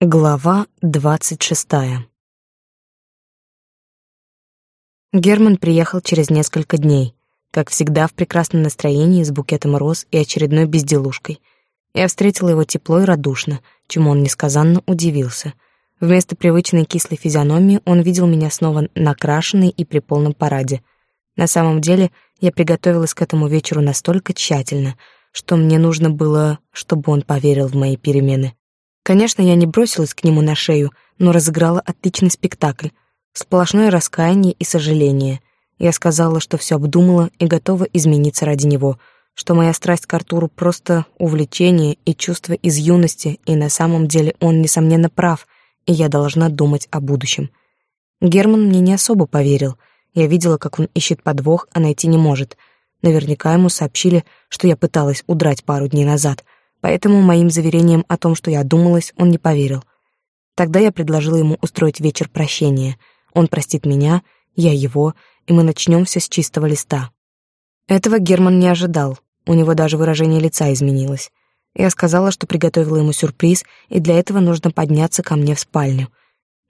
Глава двадцать шестая Герман приехал через несколько дней, как всегда в прекрасном настроении с букетом роз и очередной безделушкой. Я встретила его тепло и радушно, чему он несказанно удивился. Вместо привычной кислой физиономии он видел меня снова накрашенной и при полном параде. На самом деле, я приготовилась к этому вечеру настолько тщательно, что мне нужно было, чтобы он поверил в мои перемены. Конечно, я не бросилась к нему на шею, но разыграла отличный спектакль. Сплошное раскаяние и сожаление. Я сказала, что все обдумала и готова измениться ради него, что моя страсть к Артуру просто увлечение и чувство из юности, и на самом деле он, несомненно, прав, и я должна думать о будущем. Герман мне не особо поверил. Я видела, как он ищет подвох, а найти не может. Наверняка ему сообщили, что я пыталась удрать пару дней назад — поэтому моим заверениям о том, что я одумалась, он не поверил. Тогда я предложила ему устроить вечер прощения. Он простит меня, я его, и мы начнем все с чистого листа. Этого Герман не ожидал, у него даже выражение лица изменилось. Я сказала, что приготовила ему сюрприз, и для этого нужно подняться ко мне в спальню.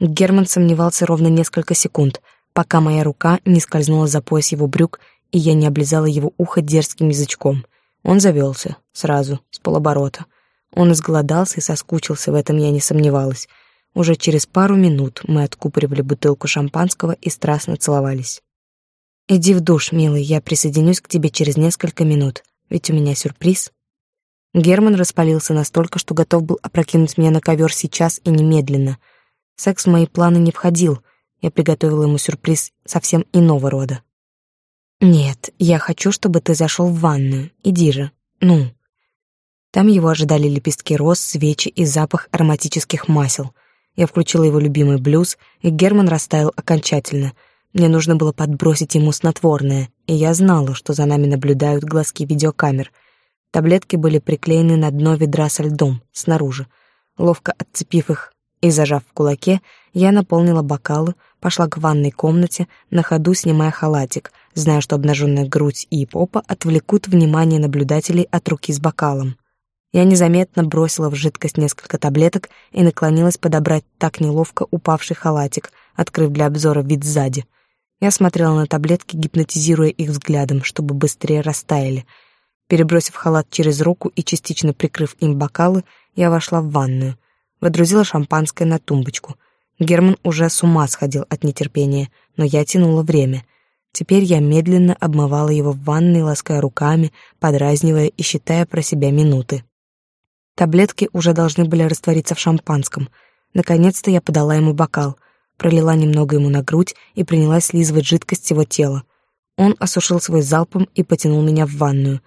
Герман сомневался ровно несколько секунд, пока моя рука не скользнула за пояс его брюк, и я не облизала его ухо дерзким язычком — он завелся, сразу, с полоборота. Он изголодался и соскучился, в этом я не сомневалась. Уже через пару минут мы откупоривали бутылку шампанского и страстно целовались. «Иди в душ, милый, я присоединюсь к тебе через несколько минут, ведь у меня сюрприз». Герман распалился настолько, что готов был опрокинуть меня на ковер сейчас и немедленно. Секс в мои планы не входил, я приготовила ему сюрприз совсем иного рода. «Нет, я хочу, чтобы ты зашел в ванную. Иди же. Ну». Там его ожидали лепестки роз, свечи и запах ароматических масел. Я включила его любимый блюз, и Герман растаял окончательно. Мне нужно было подбросить ему снотворное, и я знала, что за нами наблюдают глазки видеокамер. Таблетки были приклеены на дно ведра со льдом, снаружи. Ловко отцепив их и зажав в кулаке, я наполнила бокалы, пошла к ванной комнате, на ходу снимая халатик, зная, что обнаженная грудь и попа отвлекут внимание наблюдателей от руки с бокалом. Я незаметно бросила в жидкость несколько таблеток и наклонилась подобрать так неловко упавший халатик, открыв для обзора вид сзади. Я смотрела на таблетки, гипнотизируя их взглядом, чтобы быстрее растаяли. Перебросив халат через руку и частично прикрыв им бокалы, я вошла в ванную — водрузила шампанское на тумбочку. Герман уже с ума сходил от нетерпения, но я тянула время. Теперь я медленно обмывала его в ванной, лаская руками, подразнивая и считая про себя минуты. Таблетки уже должны были раствориться в шампанском. Наконец-то я подала ему бокал, пролила немного ему на грудь и принялась слизывать жидкость его тела. Он осушил свой залпом и потянул меня в ванную.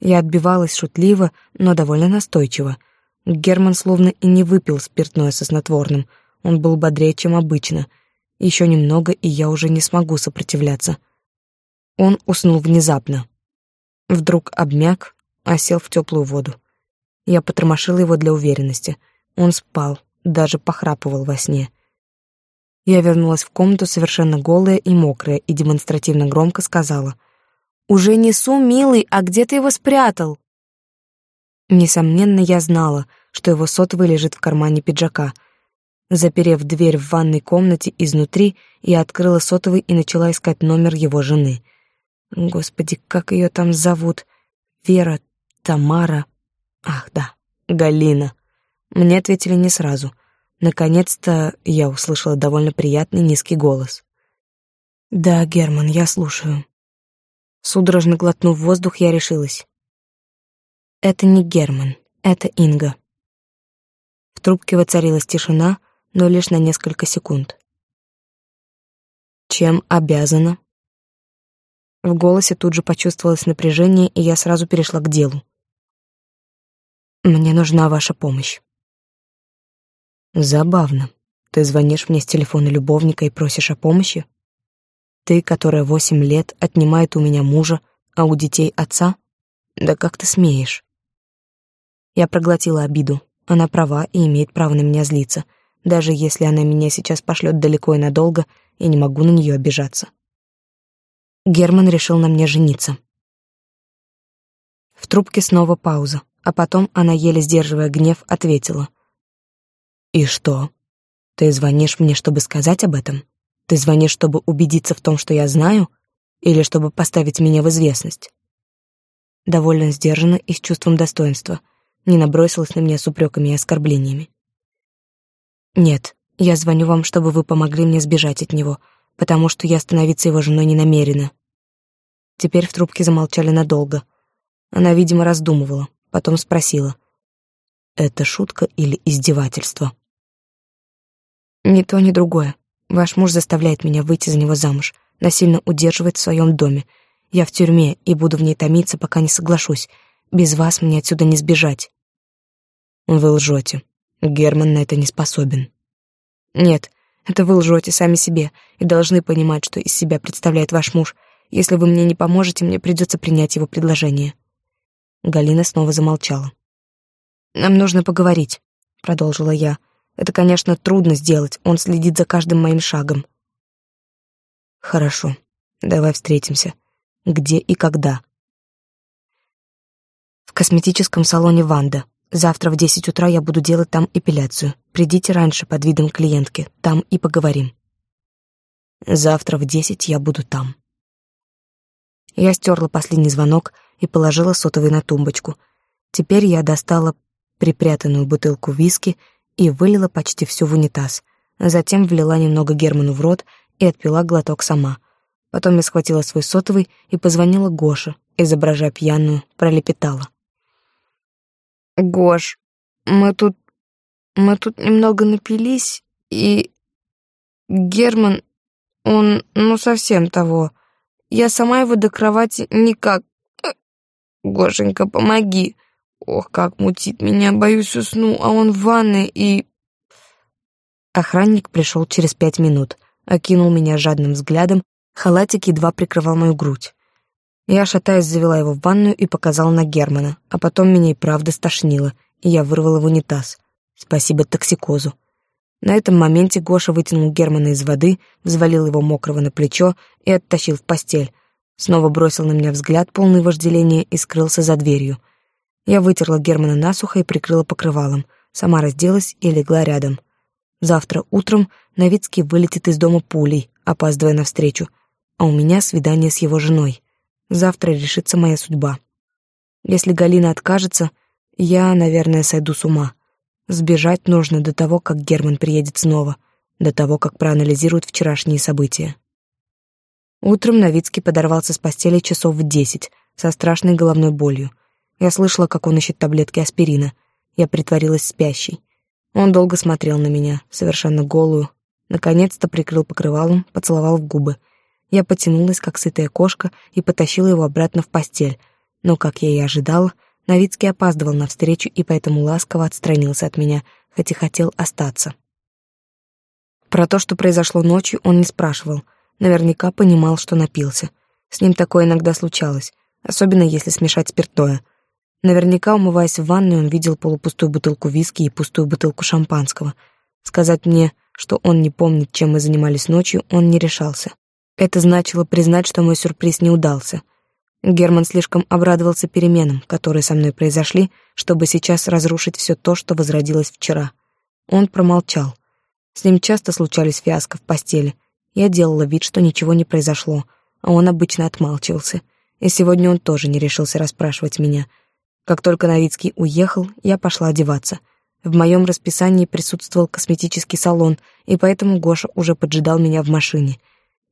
Я отбивалась шутливо, но довольно настойчиво — Герман словно и не выпил спиртное со снотворным. Он был бодрее, чем обычно. Еще немного, и я уже не смогу сопротивляться. Он уснул внезапно. Вдруг обмяк, а сел в теплую воду. Я потормошила его для уверенности. Он спал, даже похрапывал во сне. Я вернулась в комнату совершенно голая и мокрая и демонстративно громко сказала. «Уже несу, милый, а где ты его спрятал?» Несомненно, я знала, что его сотовый лежит в кармане пиджака. Заперев дверь в ванной комнате изнутри, я открыла сотовый и начала искать номер его жены. Господи, как ее там зовут? Вера, Тамара... Ах, да, Галина. Мне ответили не сразу. Наконец-то я услышала довольно приятный низкий голос. «Да, Герман, я слушаю». Судорожно глотнув воздух, я решилась. Это не Герман, это Инга. В трубке воцарилась тишина, но лишь на несколько секунд. Чем обязана? В голосе тут же почувствовалось напряжение, и я сразу перешла к делу. Мне нужна ваша помощь. Забавно. Ты звонишь мне с телефона любовника и просишь о помощи? Ты, которая восемь лет отнимает у меня мужа, а у детей отца? Да как ты смеешь? Я проглотила обиду. Она права и имеет право на меня злиться. Даже если она меня сейчас пошлет далеко и надолго, я не могу на нее обижаться. Герман решил на мне жениться. В трубке снова пауза, а потом она, еле сдерживая гнев, ответила. И что? Ты звонишь мне, чтобы сказать об этом? Ты звонишь, чтобы убедиться в том, что я знаю, или чтобы поставить меня в известность? Довольно сдержанно и с чувством достоинства. Не набросилась на меня с упреками и оскорблениями. Нет, я звоню вам, чтобы вы помогли мне сбежать от него, потому что я становиться его женой не намерена. Теперь в трубке замолчали надолго. Она, видимо, раздумывала, потом спросила. «Это шутка или издевательство?» «Ни то, ни другое. Ваш муж заставляет меня выйти за него замуж, насильно удерживает в своем доме. Я в тюрьме и буду в ней томиться, пока не соглашусь. Без вас мне отсюда не сбежать». «Вы лжете. Герман на это не способен». «Нет, это вы лжете сами себе и должны понимать, что из себя представляет ваш муж. Если вы мне не поможете, мне придется принять его предложение». Галина снова замолчала. «Нам нужно поговорить», — продолжила я. «Это, конечно, трудно сделать, он следит за каждым моим шагом». «Хорошо, давай встретимся. Где и когда?» «В косметическом салоне «Ванда». Завтра в десять утра я буду делать там эпиляцию. Придите раньше под видом клиентки, там и поговорим». «Завтра в десять я буду там». Я стерла последний звонок и положила сотовый на тумбочку. Теперь я достала припрятанную бутылку виски и вылила почти всю в унитаз. Затем влила немного Герману в рот и отпила глоток сама. Потом я схватила свой сотовый и позвонила Гоше, изображая пьяную, пролепетала. «Гош, мы тут... мы тут немного напились, и... Герман, он, ну, совсем того. Я сама его до кровати никак... Гошенька, помоги. Ох, как мутит меня, боюсь усну, а он в ванной и... Охранник пришел через пять минут, окинул меня жадным взглядом, халатик едва прикрывал мою грудь. Я, шатаясь, завела его в ванную и показала на Германа, а потом меня и правда стошнило, и я вырвала в унитаз. Спасибо токсикозу. На этом моменте Гоша вытянул Германа из воды, взвалил его мокрого на плечо и оттащил в постель. Снова бросил на меня взгляд, полный вожделения, и скрылся за дверью. Я вытерла Германа насухо и прикрыла покрывалом, сама разделась и легла рядом. Завтра утром Новицкий вылетит из дома пулей, опаздывая навстречу, а у меня свидание с его женой. Завтра решится моя судьба. Если Галина откажется, я, наверное, сойду с ума. Сбежать нужно до того, как Герман приедет снова, до того, как проанализирует вчерашние события. Утром Новицкий подорвался с постели часов в десять, со страшной головной болью. Я слышала, как он ищет таблетки аспирина. Я притворилась спящей. Он долго смотрел на меня, совершенно голую. Наконец-то прикрыл покрывалом, поцеловал в губы. Я потянулась, как сытая кошка, и потащила его обратно в постель. Но, как я и ожидала, Новицкий опаздывал на встречу и поэтому ласково отстранился от меня, хоть и хотел остаться. Про то, что произошло ночью, он не спрашивал. Наверняка понимал, что напился. С ним такое иногда случалось, особенно если смешать спиртное. Наверняка, умываясь в ванной, он видел полупустую бутылку виски и пустую бутылку шампанского. Сказать мне, что он не помнит, чем мы занимались ночью, он не решался. Это значило признать, что мой сюрприз не удался — Герман слишком обрадовался переменам, которые со мной произошли, чтобы сейчас разрушить все то, что возродилось вчера. Он промолчал. С ним часто случались фиаско в постели. Я делала вид, что ничего не произошло, а он обычно отмалчивался. И сегодня он тоже не решился расспрашивать меня. Как только Новицкий уехал, я пошла одеваться. В моем расписании присутствовал косметический салон, и поэтому Гоша уже поджидал меня в машине.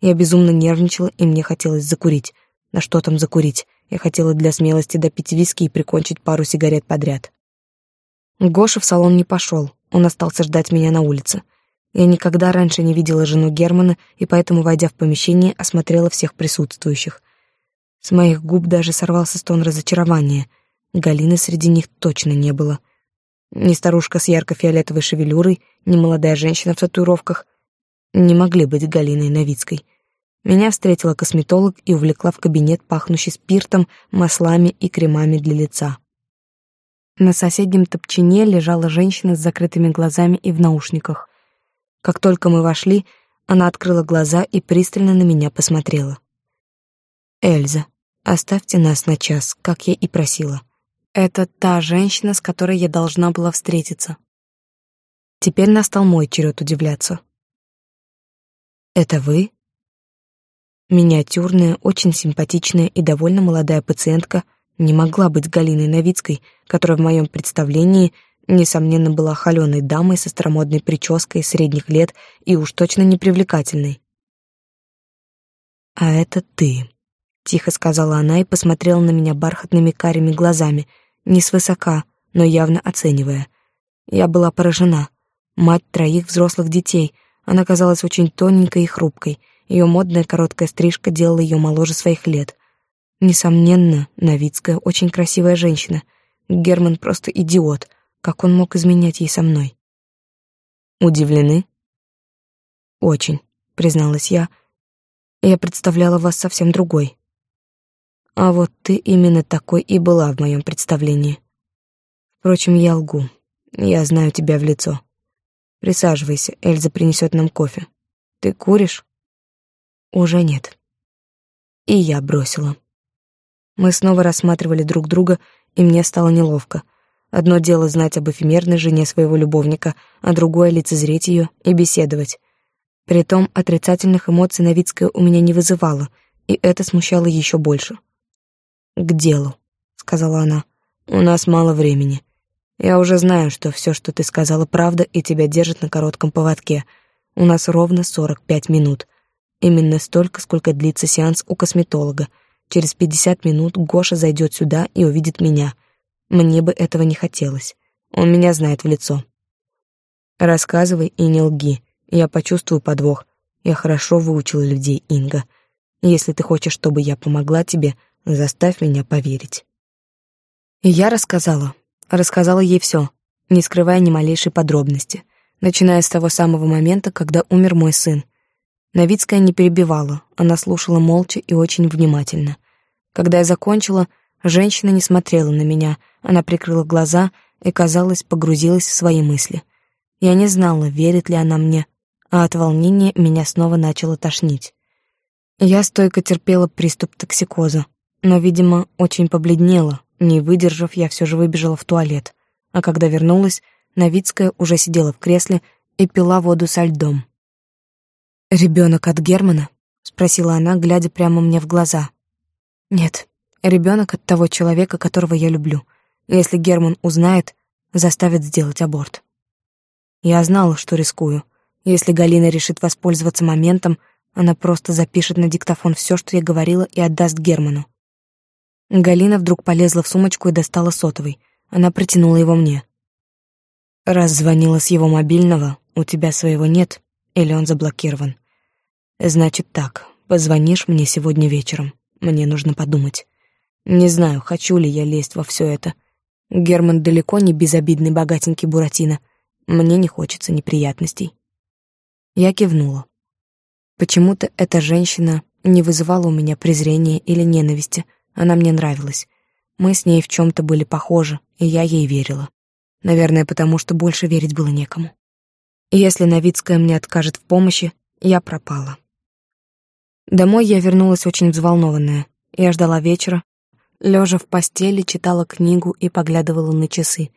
Я безумно нервничала, и мне хотелось закурить — на что там закурить? Я хотела для смелости допить виски и прикончить пару сигарет подряд. Гоша в салон не пошел, он остался ждать меня на улице. Я никогда раньше не видела жену Германа, и поэтому, войдя в помещение, осмотрела всех присутствующих. С моих губ даже сорвался стон разочарования. Галины среди них точно не было. Ни старушка с ярко-фиолетовой шевелюрой, ни молодая женщина в татуировках не могли быть Галиной Новицкой — меня встретила косметолог и увлекла в кабинет, пахнущий спиртом, маслами и кремами для лица. На соседнем топчине лежала женщина с закрытыми глазами и в наушниках. Как только мы вошли, она открыла глаза и пристально на меня посмотрела. «Эльза, оставьте нас на час, как я и просила. Это та женщина, с которой я должна была встретиться». Теперь настал мой черед удивляться. «Это вы?» Миниатюрная, очень симпатичная и довольно молодая пациентка не могла быть Галиной Новицкой, которая в моем представлении, несомненно, была холеной дамой со старомодной прической средних лет и уж точно непривлекательной. «А это ты», — тихо сказала она и посмотрела на меня бархатными карими глазами, не свысока, но явно оценивая. Я была поражена. Мать троих взрослых детей, она казалась очень тоненькой и хрупкой, ее модная короткая стрижка делала ее моложе своих лет. Несомненно, Новицкая очень красивая женщина. Герман просто идиот, как он мог изменять ей со мной? Удивлены? Очень, призналась я, — я представляла вас совсем другой. А вот ты именно такой и была в моем представлении. Впрочем, я лгу. Я знаю тебя в лицо. Присаживайся, Эльза принесет нам кофе. Ты куришь? Уже нет. И я бросила. Мы снова рассматривали друг друга, и мне стало неловко. Одно дело знать об эфемерной жене своего любовника, а другое — лицезреть ее и беседовать. Притом отрицательных эмоций Новицкая у меня не вызывала, и это смущало еще больше. «К делу», — сказала она. «У нас мало времени. Я уже знаю, что все, что ты сказала, правда, и тебя держат на коротком поводке. У нас ровно сорок пять минут. Именно столько, сколько длится сеанс у косметолога. Через пятьдесят минут Гоша зайдет сюда и увидит меня. Мне бы этого не хотелось. Он меня знает в лицо. Рассказывай и не лги. Я почувствую подвох. Я хорошо выучила людей, Инга. Если ты хочешь, чтобы я помогла тебе, заставь меня поверить. Я рассказала. Рассказала ей все, не скрывая ни малейшей подробности, начиная с того самого момента, когда умер мой сын. Новицкая не перебивала, она слушала молча и очень внимательно. Когда я закончила, женщина не смотрела на меня, она прикрыла глаза и, казалось, погрузилась в свои мысли. Я не знала, верит ли она мне, а от волнения меня снова начало тошнить. Я стойко терпела приступ токсикоза, но, видимо, очень побледнела. Не выдержав, я все же выбежала в туалет. А когда вернулась, Новицкая уже сидела в кресле и пила воду со льдом. «Ребенок от Германа?» — спросила она, глядя прямо мне в глаза. «Нет, ребенок от того человека, которого я люблю. Если Герман узнает, заставит сделать аборт». Я знала, что рискую — если Галина решит воспользоваться моментом, она просто запишет на диктофон все, что я говорила, и отдаст Герману. Галина вдруг полезла в сумочку и достала сотовый. Она протянула его мне. «Раз звонила с его мобильного, у тебя своего нет, или он заблокирован. Значит так, позвонишь мне сегодня вечером. Мне нужно подумать. Не знаю, хочу ли я лезть во все это. Герман далеко не безобидный богатенький Буратино. Мне не хочется неприятностей. Я кивнула. Почему-то эта женщина не вызывала у меня презрения или ненависти. Она мне нравилась. Мы с ней в чем-то были похожи, и я ей верила. Наверное, потому что больше верить было некому. Если Новицкая мне откажет в помощи, я пропала. Домой я вернулась очень взволнованная. Я ждала вечера, лежа в постели, читала книгу и поглядывала на часы.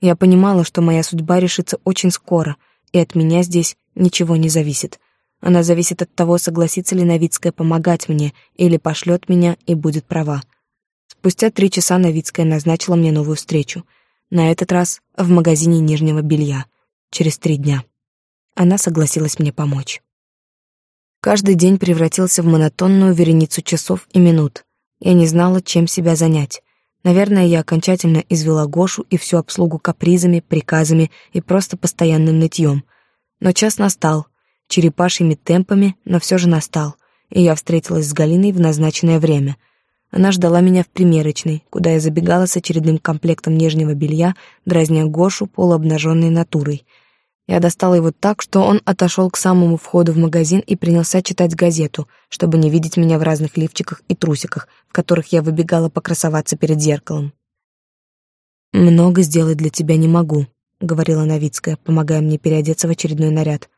Я понимала, что моя судьба решится очень скоро, и от меня здесь ничего не зависит. Она зависит от того, согласится ли Новицкая помогать мне или пошлет меня и будет права. Спустя три часа Новицкая назначила мне новую встречу. На этот раз в магазине нижнего белья. Через три дня. Она согласилась мне помочь. Каждый день превратился в монотонную вереницу часов и минут. Я не знала, чем себя занять. Наверное, я окончательно извела Гошу и всю обслугу капризами, приказами и просто постоянным нытьем — но час настал, черепашьими темпами, но все же настал, и я встретилась с Галиной в назначенное время. Она ждала меня в примерочной, куда я забегала с очередным комплектом нижнего белья, дразня Гошу полуобнаженной натурой. Я достала его так, что он отошел к самому входу в магазин и принялся читать газету, чтобы не видеть меня в разных лифчиках и трусиках, в которых я выбегала покрасоваться перед зеркалом. «Много сделать для тебя не могу», — говорила Новицкая, помогая мне переодеться в очередной наряд.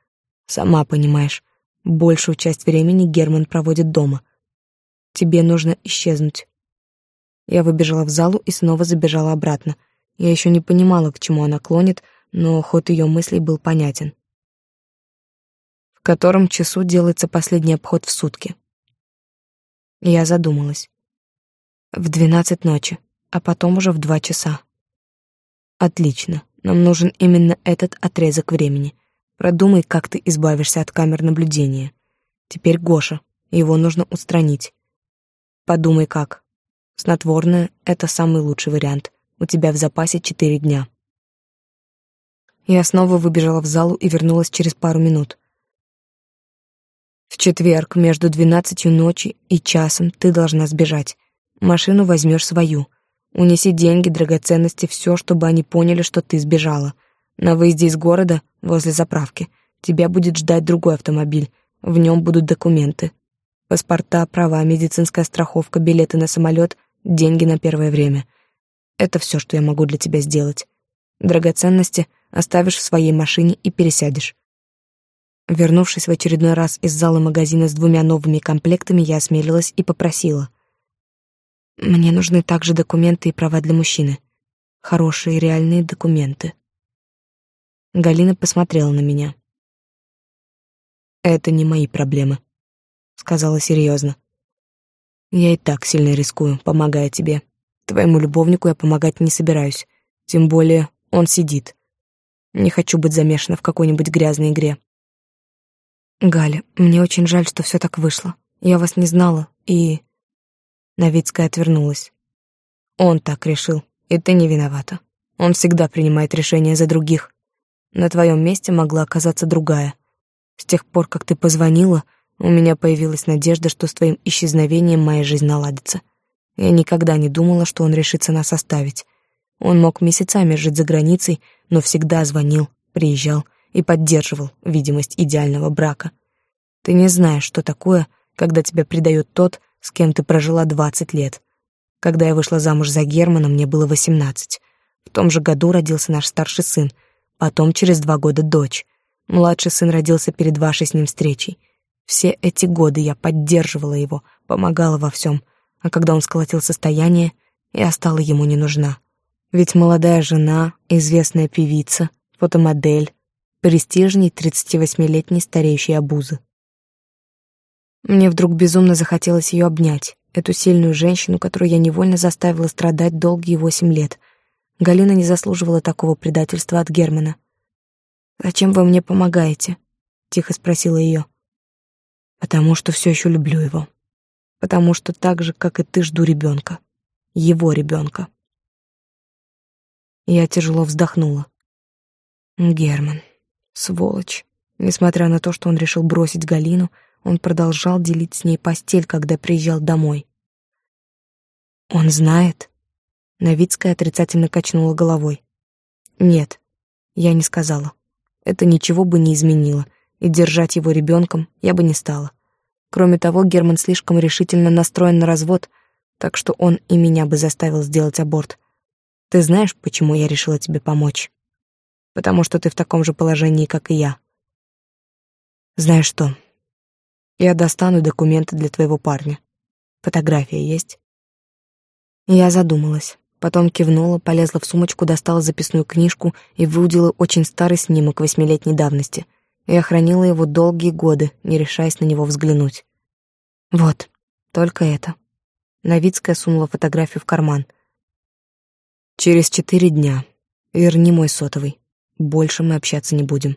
«Сама понимаешь, большую часть времени Герман проводит дома. Тебе нужно исчезнуть». Я выбежала в залу и снова забежала обратно. Я еще не понимала, к чему она клонит, но ход ее мыслей был понятен. В котором часу делается последний обход в сутки? Я задумалась. В двенадцать ночи, а потом уже в два часа. Отлично, нам нужен именно этот отрезок времени. Продумай, как ты избавишься от камер наблюдения. Теперь Гоша, его нужно устранить. Подумай как. Снотворное — это самый лучший вариант. У тебя в запасе четыре дня. Я снова выбежала в залу и вернулась через пару минут. В четверг между двенадцатью ночи и часом ты должна сбежать. Машину возьмешь свою. Унеси деньги, драгоценности, все, чтобы они поняли, что ты сбежала. На выезде из города, возле заправки, тебя будет ждать другой автомобиль. В нем будут документы. Паспорта, права, медицинская страховка, билеты на самолет, деньги на первое время. Это все, что я могу для тебя сделать. Драгоценности оставишь в своей машине и пересядешь. Вернувшись в очередной раз из зала магазина с двумя новыми комплектами, я осмелилась и попросила. «Мне нужны также документы и права для мужчины. Хорошие реальные документы». Галина посмотрела на меня. «Это не мои проблемы», — сказала серьезно. «Я и так сильно рискую, помогая тебе. Твоему любовнику я помогать не собираюсь. Тем более он сидит. Не хочу быть замешана в какой-нибудь грязной игре. «Галя, мне очень жаль, что все так вышло. Я вас не знала, и...» Новицкая отвернулась. «Он так решил, и ты не виновата. Он всегда принимает решения за других. На твоем месте могла оказаться другая. С тех пор, как ты позвонила, у меня появилась надежда, что с твоим исчезновением моя жизнь наладится. Я никогда не думала, что он решится нас оставить. Он мог месяцами жить за границей, но всегда звонил, приезжал, и поддерживал видимость идеального брака. Ты не знаешь, что такое, когда тебя предает тот, с кем ты прожила двадцать лет. Когда я вышла замуж за Германа, мне было восемнадцать. В том же году родился наш старший сын, потом через два года дочь. Младший сын родился перед вашей с ним встречей. Все эти годы я поддерживала его, помогала во всем, а когда он сколотил состояние, я стала ему не нужна. Ведь молодая жена, известная певица, фотомодель, престижней 38-летней стареющей обузы. Мне вдруг безумно захотелось ее обнять, эту сильную женщину, которую я невольно заставила страдать долгие восемь лет. Галина не заслуживала такого предательства от Германа. «Зачем вы мне помогаете?» — тихо спросила ее. «Потому что все еще люблю его. Потому что так же, как и ты, жду ребенка. Его ребенка». Я тяжело вздохнула. Герман. Сволочь. Несмотря на то, что он решил бросить Галину, он продолжал делить с ней постель, когда приезжал домой. «Он знает?» Новицкая отрицательно качнула головой. «Нет, я не сказала. Это ничего бы не изменило, и держать его ребенком я бы не стала. Кроме того, Герман слишком решительно настроен на развод, так что он и меня бы заставил сделать аборт. Ты знаешь, почему я решила тебе помочь?» потому что ты в таком же положении, как и я. Знаешь что? Я достану документы для твоего парня. Фотография есть? Я задумалась, потом кивнула, полезла в сумочку, достала записную книжку и выудила очень старый снимок восьмилетней давности. Я хранила его долгие годы, не решаясь на него взглянуть. Вот, только это. Новицкая сунула фотографию в карман. Через четыре дня. Верни мой сотовый. Больше мы общаться не будем.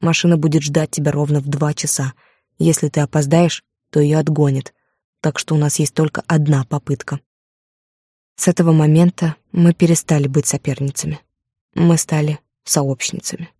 Машина будет ждать тебя ровно в два часа. Если ты опоздаешь, то ее отгонит. Так что у нас есть только одна попытка. С этого момента мы перестали быть соперницами. Мы стали сообщницами.